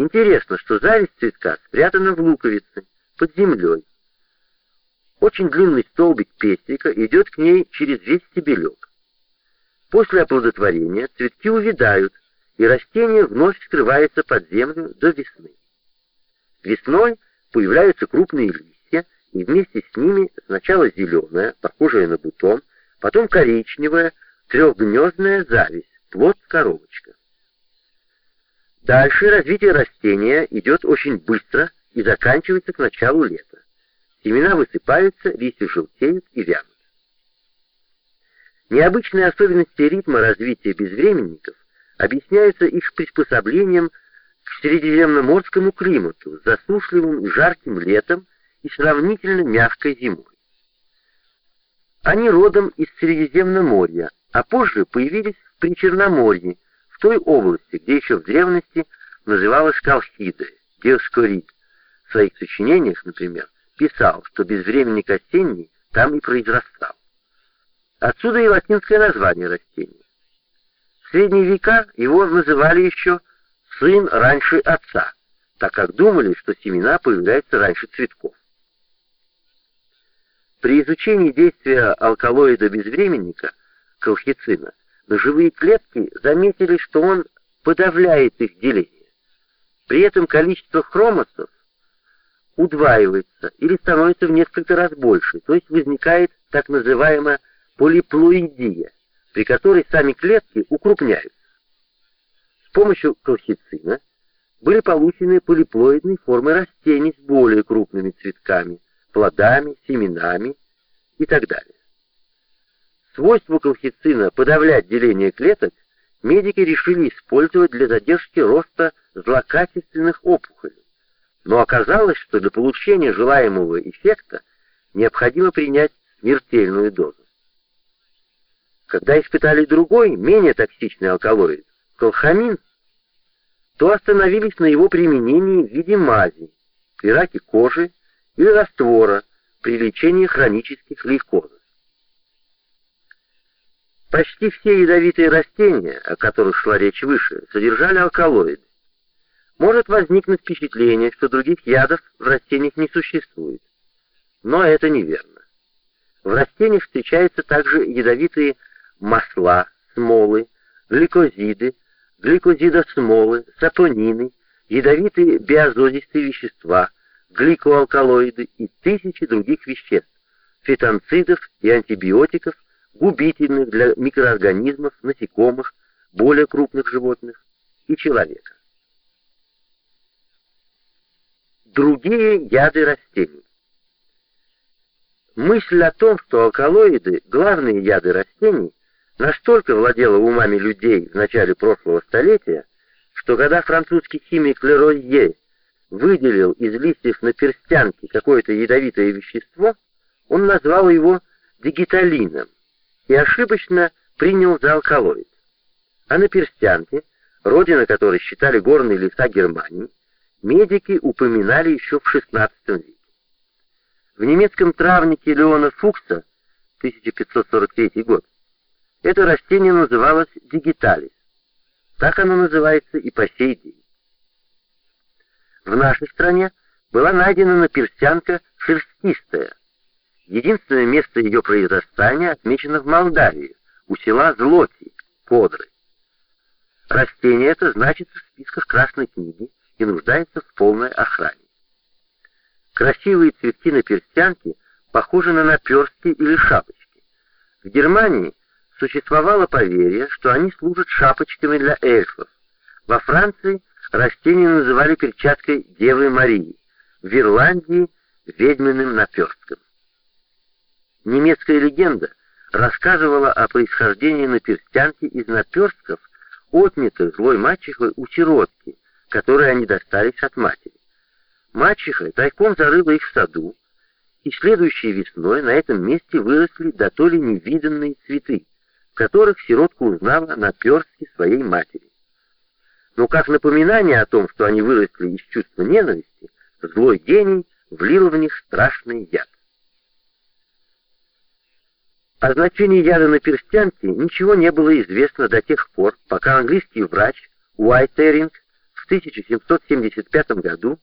Интересно, что зависть цветка спрятана в луковице, под землей. Очень длинный столбик пестика идет к ней через весь стебелек. После оплодотворения цветки увядают, и растение вновь скрывается под землю до весны. Весной появляются крупные листья, и вместе с ними сначала зеленая, похожая на бутон, потом коричневая, трехгнездная зависть, плод-коробочка. Дальше развитие растения идет очень быстро и заканчивается к началу лета. Семена высыпаются, листья желтеют и вянут. Необычные особенности ритма развития безвременников объясняются их приспособлением к средиземноморскому климату засушливым жарким летом и сравнительно мягкой зимой. Они родом из Средиземноморья, а позже появились в Причерноморье, той области, где еще в древности называлась Колхида, Диоскорид. В своих сочинениях, например, писал, что безвременник осенний там и произрастал. Отсюда и латинское название растения. В средние века его называли еще «сын раньше отца», так как думали, что семена появляются раньше цветков. При изучении действия алкалоида безвременника, колхицина, на живые клетки заметили, что он подавляет их деление. При этом количество хромосов удваивается или становится в несколько раз больше, то есть возникает так называемая полиплоидия, при которой сами клетки укрупняются. С помощью колхицина были получены полиплоидные формы растений с более крупными цветками, плодами, семенами и так далее. Свойство колхицина подавлять деление клеток медики решили использовать для задержки роста злокачественных опухолей. Но оказалось, что для получения желаемого эффекта необходимо принять смертельную дозу. Когда испытали другой, менее токсичный алкалоид, колхамин, то остановились на его применении в виде мази, при раке кожи или раствора при лечении хронических лейкозов. Почти все ядовитые растения, о которых шла речь выше, содержали алкалоиды. Может возникнуть впечатление, что других ядов в растениях не существует. Но это неверно. В растениях встречаются также ядовитые масла, смолы, гликозиды, гликозидосмолы, сапонины, ядовитые биозозистые вещества, гликоалкалоиды и тысячи других веществ, фитонцидов и антибиотиков, губительных для микроорганизмов, насекомых, более крупных животных и человека. Другие яды растений. Мысль о том, что алкалоиды – главные яды растений, настолько владела умами людей в начале прошлого столетия, что когда французский химик Леройе выделил из листьев на перстянке какое-то ядовитое вещество, он назвал его дигиталином и ошибочно принял за алкалоид. А на перстянке, родина которой считали горные леса Германии, медики упоминали еще в XVI веке. В немецком травнике Леона Фукса, 1543 год, это растение называлось дигиталис. Так оно называется и по сей день. В нашей стране была найдена наперстянка шерстистая. Единственное место ее произрастания отмечено в Молдавии, у села Злоти, Кодры. Растение это значится в списках Красной книги и нуждается в полной охране. Красивые цветки наперстянки похожи на наперстки или шапочки. В Германии существовало поверье, что они служат шапочками для эльфов. Во Франции растение называли перчаткой Девы Марии, в Ирландии — ведьминым наперстком. Немецкая легенда рассказывала о происхождении наперстянки из наперстков, отнятых злой мачехой у сиротки, которые они достались от матери. Мачеха тайком зарыла их в саду, и следующей весной на этом месте выросли до то ли невиданные цветы, в которых сиротка узнала наперстки своей матери. Но как напоминание о том, что они выросли из чувства ненависти, злой гений влил в них страшный яд. О значении яда на перстянке ничего не было известно до тех пор, пока английский врач Уайтеринг в в 1775 году